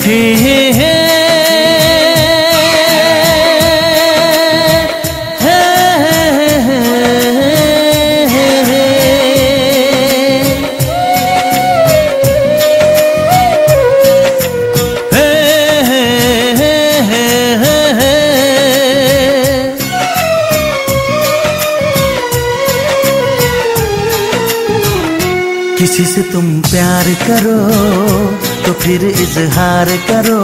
बैठे हैं। किसी से तुम प्यार करो। तो फिर इजहार करो।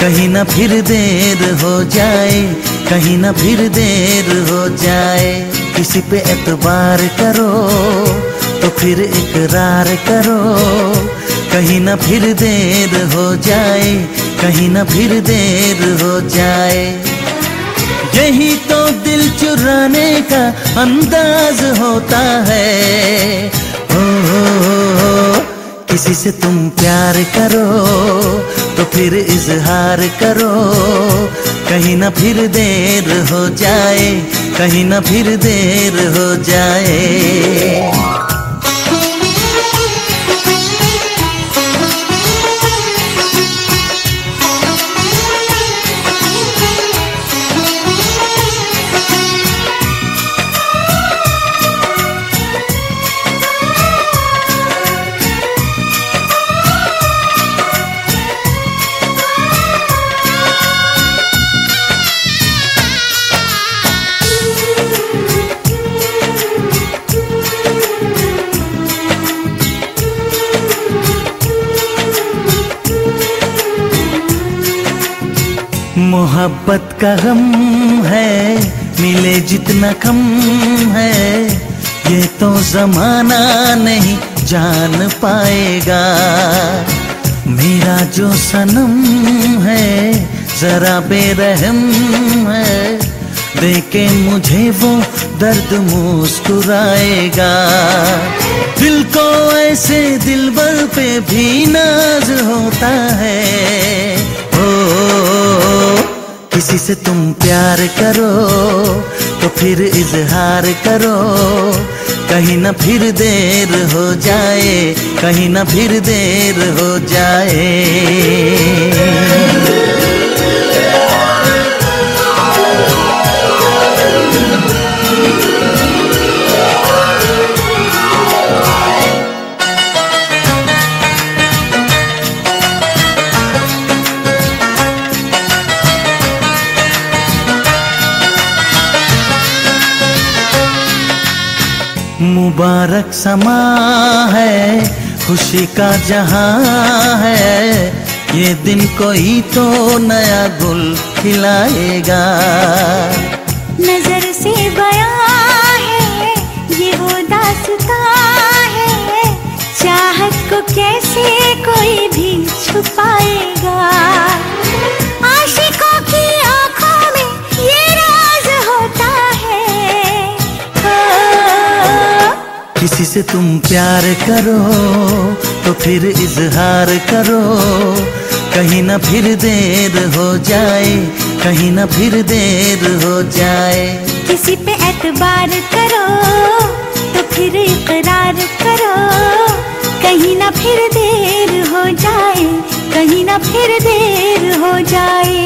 कहीं ना फिर देर हो जाए, कहीं ना फिर देर हो जाए। किसी पे एतबार करो तो फिर इकरार करो। कहीं ना फिर देर हो जाए, कहीं ना फिर देर हो जाए। यही तो दिल चुराने का अंदाज होता है। किसी से तुम प्यार करो तो फिर इजहार करो। कहीं ना फिर देर हो जाए, कहीं ना फिर देर हो जाए। मोहब्बत का गम है, मिले जितना कम है। ये तो जमाना नहीं जान पाएगा। मेरा जो सनम है, जरा बेरहम है। देखे मुझे वो दर्द मुस्कुराएगा। दिल को ऐसे दिल बल पे भी नाज होता है। किसी से तुम प्यार करो तो फिर इजहार करो। कहीं ना फिर देर हो जाए, कहीं ना फिर देर हो जाए। मुबारक समा है, खुशी का जहाँ है। ये दिन कोई तो नया गुल खिलाएगा। नज़र से बया है, ये वो दासता है। चाहत को कैसे कोई भी छुपाएगा? किसी से तुम प्यार करो तो फिर इजहार करो। कहीं ना फिर देर हो जाए, कहीं ना फिर देर हो जाए। किसी पे एतबार करो तो फिर इकरार करो। कहीं ना फिर देर हो जाए, कहीं ना फिर देर हो जाए।